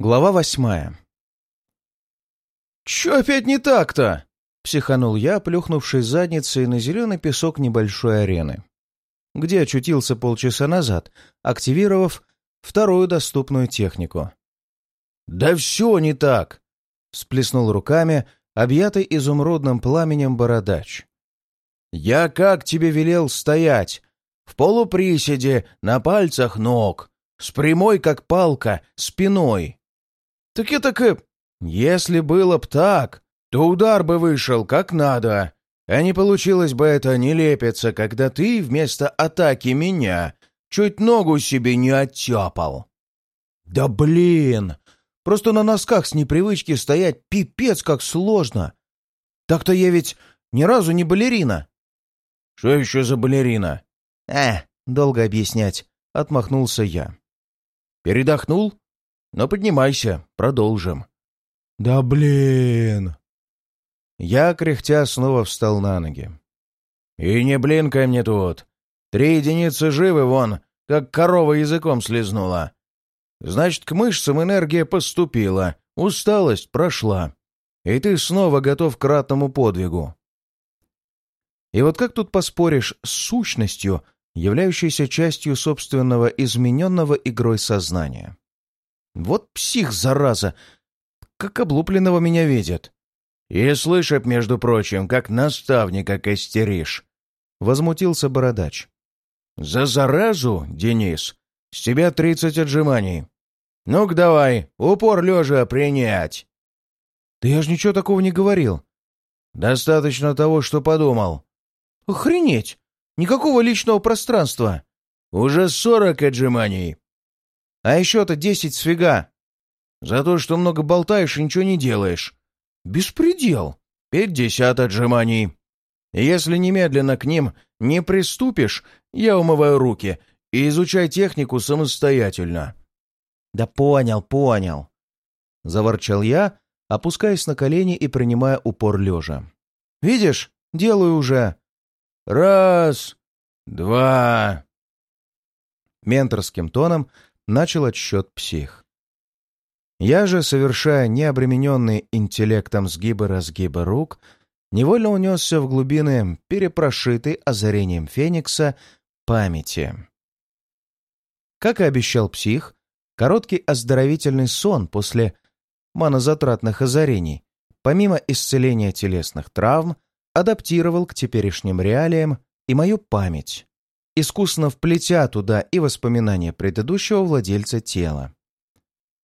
Глава восьмая. «Чё опять не так-то?» — психанул я, плюхнувшись задницей на зеленый песок небольшой арены, где очутился полчаса назад, активировав вторую доступную технику. «Да все не так!» — всплеснул руками, объятый изумрудным пламенем бородач. «Я как тебе велел стоять? В полуприседе, на пальцах ног, с прямой, как палка, спиной. Так я так и... Если было б так, то удар бы вышел как надо, а не получилось бы это нелепиться, когда ты вместо атаки меня чуть ногу себе не оттяпал. Да блин! Просто на носках с непривычки стоять пипец как сложно. Так-то я ведь ни разу не балерина. Что еще за балерина? Э, долго объяснять, отмахнулся я. Передохнул? Но поднимайся, продолжим. Да блин! Я, кряхтя, снова встал на ноги. И не блинкай мне тут. Три единицы живы вон, как корова языком слезнула. Значит, к мышцам энергия поступила, усталость прошла. И ты снова готов к ратному подвигу. И вот как тут поспоришь с сущностью, являющейся частью собственного измененного игрой сознания. Вот псих, зараза! Как облупленного меня видят. И слышат, между прочим, как наставника костеришь. Возмутился бородач. За заразу, Денис, с тебя тридцать отжиманий. Ну-ка давай, упор лежа принять. Да я ж ничего такого не говорил. Достаточно того, что подумал. Охренеть! Никакого личного пространства. Уже сорок отжиманий. А еще-то десять сфига. За то, что много болтаешь и ничего не делаешь. Беспредел. Пятьдесят отжиманий. Если немедленно к ним не приступишь, я умываю руки и изучай технику самостоятельно. Да понял, понял. Заворчал я, опускаясь на колени и принимая упор лежа. Видишь, делаю уже. «Раз, два...» Менторским тоном начал отсчет псих. Я же, совершая необремененные интеллектом сгибы-разгибы рук, невольно унесся в глубины перепрошитой озарением Феникса памяти. Как и обещал псих, короткий оздоровительный сон после манозатратных озарений, помимо исцеления телесных травм, адаптировал к теперешним реалиям и мою память, искусно вплетя туда и воспоминания предыдущего владельца тела.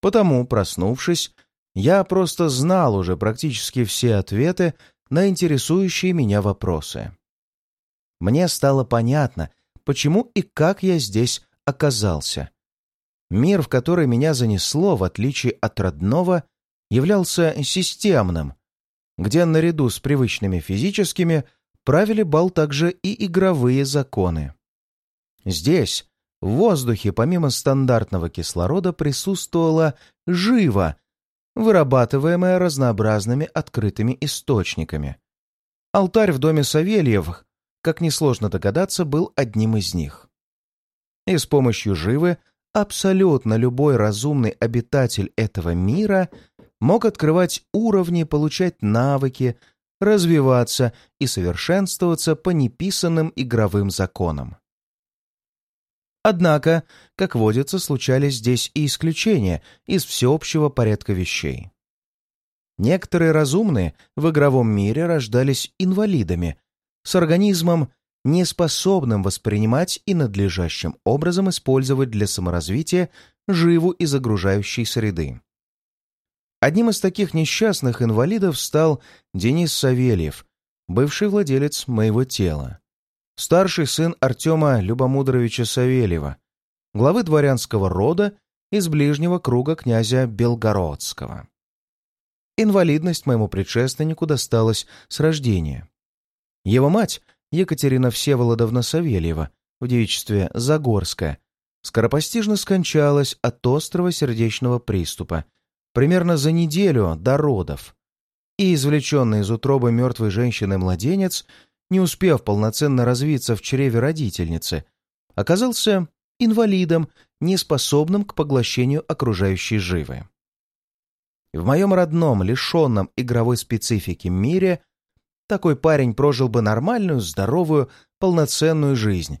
Потому, проснувшись, я просто знал уже практически все ответы на интересующие меня вопросы. Мне стало понятно, почему и как я здесь оказался. Мир, в который меня занесло, в отличие от родного, являлся системным, где наряду с привычными физическими правили бал также и игровые законы. Здесь, в воздухе, помимо стандартного кислорода, присутствовала живо, вырабатываемая разнообразными открытыми источниками. Алтарь в доме Савельевых, как несложно догадаться, был одним из них. И с помощью живы абсолютно любой разумный обитатель этого мира мог открывать уровни, получать навыки, развиваться и совершенствоваться по неписанным игровым законам. Однако, как водится, случались здесь и исключения из всеобщего порядка вещей. Некоторые разумные в игровом мире рождались инвалидами, с организмом, неспособным воспринимать и надлежащим образом использовать для саморазвития живу из загружающей среды. Одним из таких несчастных инвалидов стал Денис Савельев, бывший владелец моего тела. Старший сын Артема Любомудровича Савельева, главы дворянского рода из ближнего круга князя Белгородского. Инвалидность моему предшественнику досталась с рождения. Его мать, Екатерина Всеволодовна Савельева, в девичестве Загорская, скоропостижно скончалась от острого сердечного приступа примерно за неделю до родов, и извлеченный из утробы мертвой женщины младенец, не успев полноценно развиться в чреве родительницы, оказался инвалидом, неспособным к поглощению окружающей живы. В моем родном, лишенном игровой специфики мире такой парень прожил бы нормальную, здоровую, полноценную жизнь,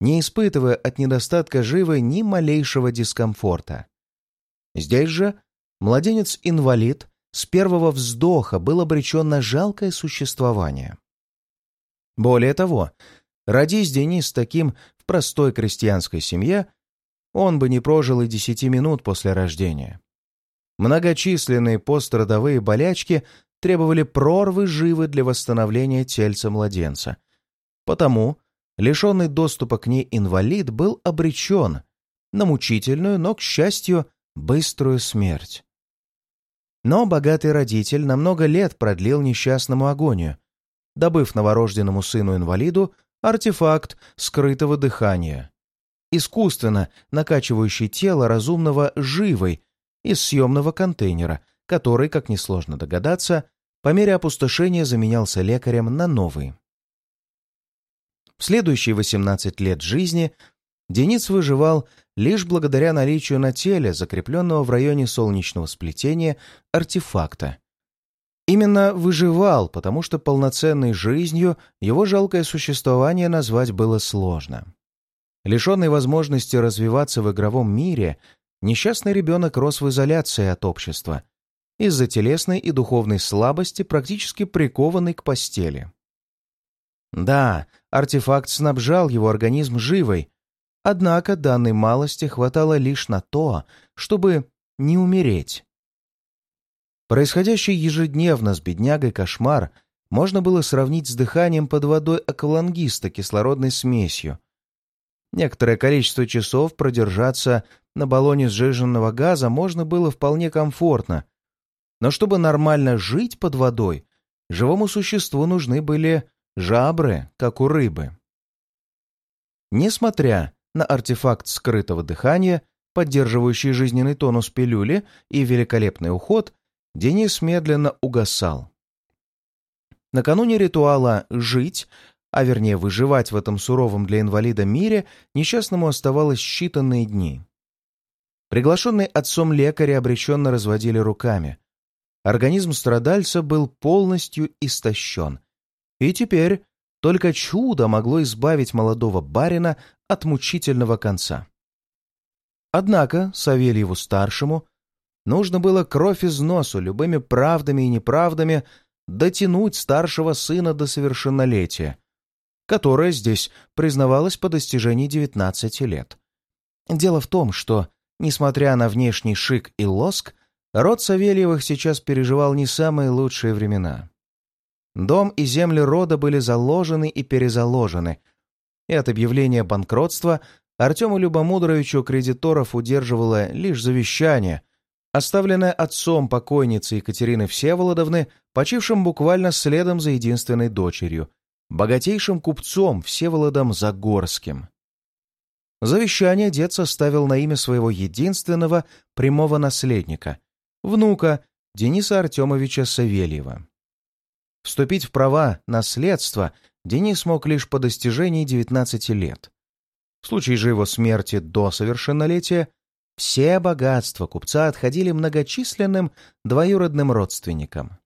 не испытывая от недостатка живы ни малейшего дискомфорта. Здесь же младенец-инвалид с первого вздоха был обречен на жалкое существование. Более того, родись Денис таким в простой крестьянской семье, он бы не прожил и десяти минут после рождения. Многочисленные пострадовые болячки требовали прорвы живы для восстановления тельца младенца. Потому лишенный доступа к ней инвалид был обречен на мучительную, но, к счастью, быструю смерть. Но богатый родитель на много лет продлил несчастному агонию, добыв новорожденному сыну-инвалиду артефакт скрытого дыхания, искусственно накачивающий тело разумного живой из съемного контейнера, который, как несложно догадаться, по мере опустошения заменялся лекарем на новый. В следующие 18 лет жизни Денис выживал лишь благодаря наличию на теле, закрепленного в районе солнечного сплетения, артефакта. Именно выживал, потому что полноценной жизнью его жалкое существование назвать было сложно. Лишенный возможности развиваться в игровом мире, несчастный ребенок рос в изоляции от общества, из-за телесной и духовной слабости, практически прикованный к постели. Да, артефакт снабжал его организм живой, Однако данной малости хватало лишь на то, чтобы не умереть. Происходящий ежедневно с беднягой кошмар можно было сравнить с дыханием под водой аквалангиста кислородной смесью. Некоторое количество часов продержаться на баллоне сжиженного газа можно было вполне комфортно, но чтобы нормально жить под водой, живому существу нужны были жабры, как у рыбы. Несмотря на артефакт скрытого дыхания, поддерживающий жизненный тонус пилюли и великолепный уход, Денис медленно угасал. Накануне ритуала «жить», а вернее выживать в этом суровом для инвалида мире, несчастному оставалось считанные дни. Приглашенные отцом лекари обреченно разводили руками. Организм страдальца был полностью истощен. И теперь только чудо могло избавить молодого барина от мучительного конца. Однако Савельеву-старшему нужно было кровь из носу любыми правдами и неправдами дотянуть старшего сына до совершеннолетия, которое здесь признавалось по достижении 19 лет. Дело в том, что, несмотря на внешний шик и лоск, род Савельевых сейчас переживал не самые лучшие времена. Дом и земли рода были заложены и перезаложены — и от объявления банкротства Артему Любомудровичу кредиторов удерживало лишь завещание, оставленное отцом покойницы Екатерины Всеволодовны, почившим буквально следом за единственной дочерью, богатейшим купцом Всеволодом Загорским. Завещание дед составил на имя своего единственного прямого наследника, внука Дениса Артемовича Савельева. Вступить в права наследства Денис мог лишь по достижении 19 лет. В случае же его смерти до совершеннолетия все богатства купца отходили многочисленным двоюродным родственникам.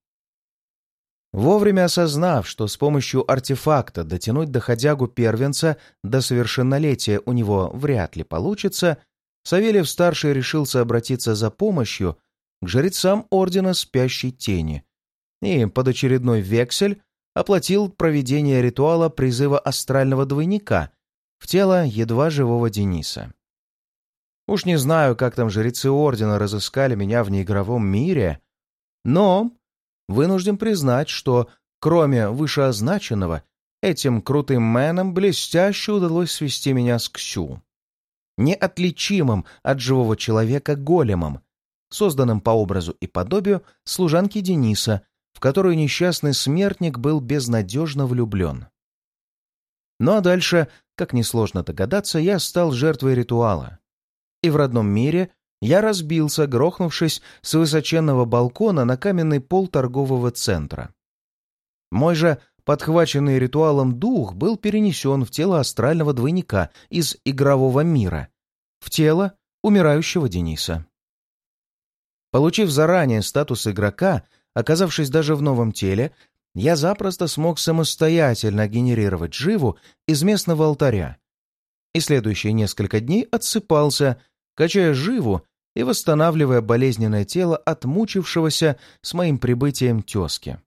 Вовремя осознав, что с помощью артефакта дотянуть доходягу первенца до совершеннолетия у него вряд ли получится, Савельев-старший решился обратиться за помощью к жрецам Ордена Спящей Тени и под очередной вексель оплатил проведение ритуала призыва астрального двойника в тело едва живого Дениса. Уж не знаю, как там жрецы Ордена разыскали меня в неигровом мире, но вынужден признать, что, кроме вышеозначенного, этим крутым мэнам блестяще удалось свести меня с Ксю. Неотличимым от живого человека големом, созданным по образу и подобию служанки Дениса, в которую несчастный смертник был безнадежно влюблен. Ну а дальше, как несложно догадаться, я стал жертвой ритуала. И в родном мире я разбился, грохнувшись с высоченного балкона на каменный пол торгового центра. Мой же подхваченный ритуалом дух был перенесен в тело астрального двойника из игрового мира, в тело умирающего Дениса. Получив заранее статус игрока, оказавшись даже в новом теле, я запросто смог самостоятельно генерировать живу из местного алтаря. И следующие несколько дней отсыпался, качая живу и восстанавливая болезненное тело от мучившегося с моим прибытием тезки.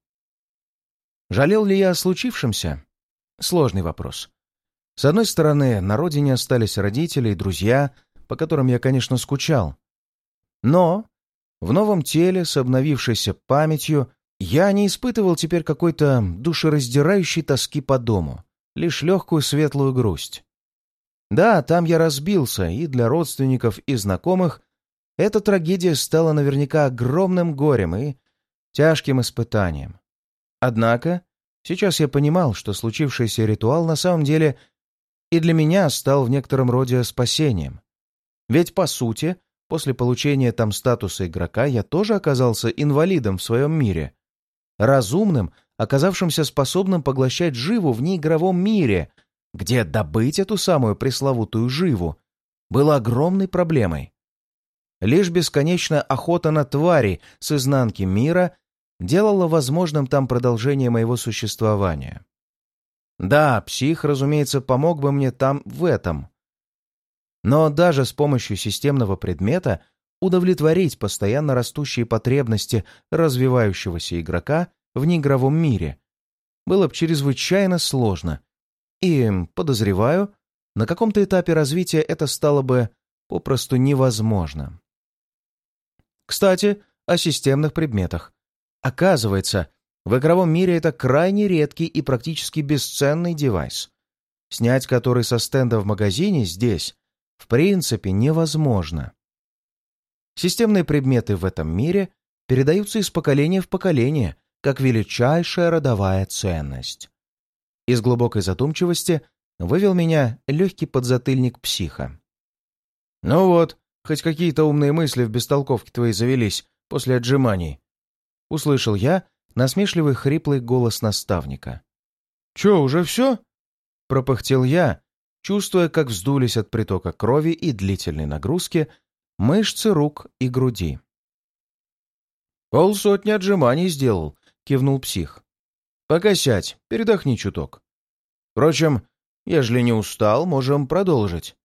Жалел ли я о случившемся? Сложный вопрос. С одной стороны, на родине остались родители и друзья, по которым я, конечно, скучал. Но в новом теле с обновившейся памятью я не испытывал теперь какой-то душераздирающей тоски по дому, лишь легкую светлую грусть. Да, там я разбился, и для родственников и знакомых эта трагедия стала наверняка огромным горем и тяжким испытанием. Однако сейчас я понимал, что случившийся ритуал на самом деле и для меня стал в некотором роде спасением. Ведь, по сути, После получения там статуса игрока я тоже оказался инвалидом в своем мире. Разумным, оказавшимся способным поглощать живу в неигровом мире, где добыть эту самую пресловутую живу было огромной проблемой. Лишь бесконечная охота на твари с изнанки мира делала возможным там продолжение моего существования. Да, псих, разумеется, помог бы мне там в этом. Но даже с помощью системного предмета удовлетворить постоянно растущие потребности развивающегося игрока в неигровом мире было бы чрезвычайно сложно. И, подозреваю, на каком-то этапе развития это стало бы попросту невозможно. Кстати, о системных предметах. Оказывается, в игровом мире это крайне редкий и практически бесценный девайс, снять который со стенда в магазине здесь в принципе невозможно. Системные предметы в этом мире передаются из поколения в поколение, как величайшая родовая ценность. Из глубокой задумчивости вывел меня легкий подзатыльник психа. «Ну вот, хоть какие-то умные мысли в бестолковке твои завелись после отжиманий», — услышал я насмешливый хриплый голос наставника. «Че, уже все?» — пропыхтел я, чувствуя, как вздулись от притока крови и длительной нагрузки мышцы рук и груди. «Полсотни отжиманий сделал», — кивнул псих. «Пока сядь, передохни чуток. Впрочем, ежели не устал, можем продолжить».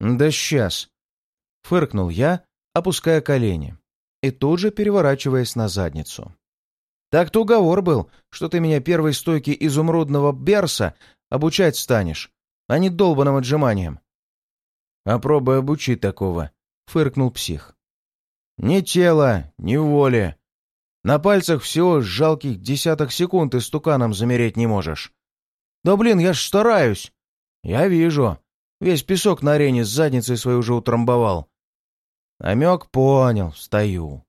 «Да сейчас», — фыркнул я, опуская колени и тут же переворачиваясь на задницу. «Так-то уговор был, что ты меня первой стойки изумрудного берса обучать станешь, а не долбаным отжиманием. «Попробуй обучи такого», — фыркнул псих. «Ни тела, ни воли. На пальцах всего жалких десяток секунд и стуканом замереть не можешь. Да блин, я ж стараюсь. Я вижу. Весь песок на арене с задницей свою уже утрамбовал. Намек понял, встаю.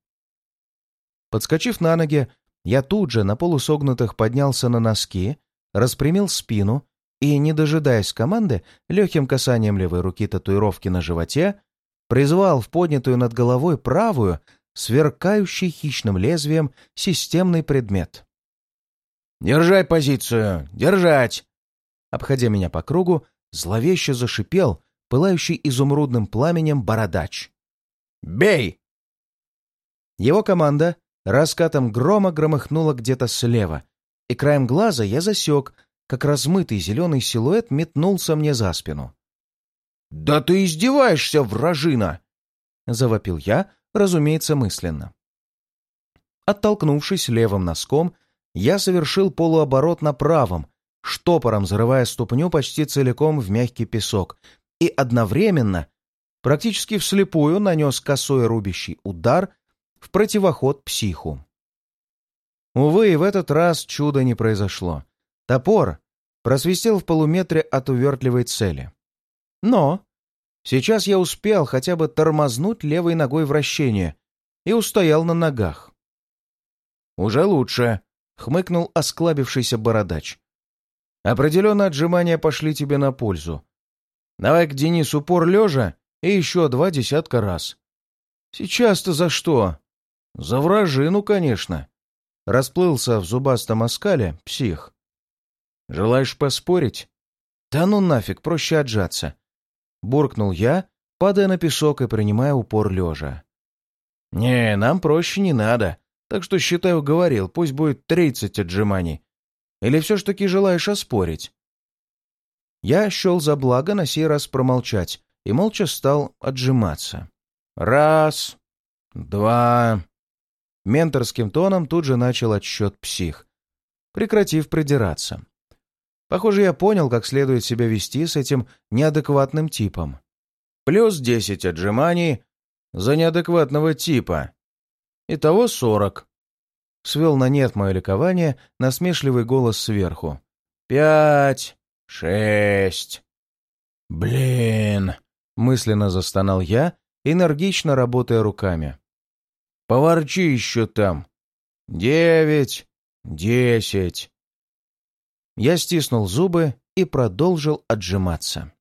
Подскочив на ноги, я тут же на полусогнутых поднялся на носки, распрямил спину и, не дожидаясь команды, легким касанием левой руки татуировки на животе, призвал в поднятую над головой правую, сверкающий хищным лезвием, системный предмет. «Держать позицию! Держать!» Обходя меня по кругу, зловеще зашипел, пылающий изумрудным пламенем бородач. «Бей!» Его команда раскатом грома громыхнула где-то слева, и краем глаза я засек, как размытый зеленый силуэт метнулся мне за спину. «Да ты издеваешься, вражина!» — завопил я, разумеется, мысленно. Оттолкнувшись левым носком, я совершил полуоборот на правом, штопором зарывая ступню почти целиком в мягкий песок, и одновременно, практически вслепую, нанес косой рубящий удар в противоход психу. Увы, и в этот раз чуда не произошло. Топор просвистел в полуметре от увертливой цели. Но сейчас я успел хотя бы тормознуть левой ногой вращение и устоял на ногах. «Уже лучше», — хмыкнул осклабившийся бородач. «Определенно отжимания пошли тебе на пользу. Давай к Денису упор лежа и еще два десятка раз». «Сейчас-то за что?» «За вражину, конечно», — расплылся в зубастом оскале псих. Желаешь поспорить? Да ну нафиг, проще отжаться. Буркнул я, падая на песок и принимая упор лежа. «Не, нам проще не надо, так что, считай, уговорил, пусть будет тридцать отжиманий. Или все ж таки желаешь оспорить?» Я счел за благо на сей раз промолчать и молча стал отжиматься. «Раз, два...» Менторским тоном тут же начал отсчет псих, прекратив придираться. Похоже, я понял, как следует себя вести с этим неадекватным типом. Плюс десять отжиманий за неадекватного типа. Итого сорок. Свел на нет мое ликование насмешливый голос сверху. «Пять, шесть...» «Блин!» — мысленно застонал я, энергично работая руками. «Поворчи еще там. Девять, десять...» Я стиснул зубы и продолжил отжиматься.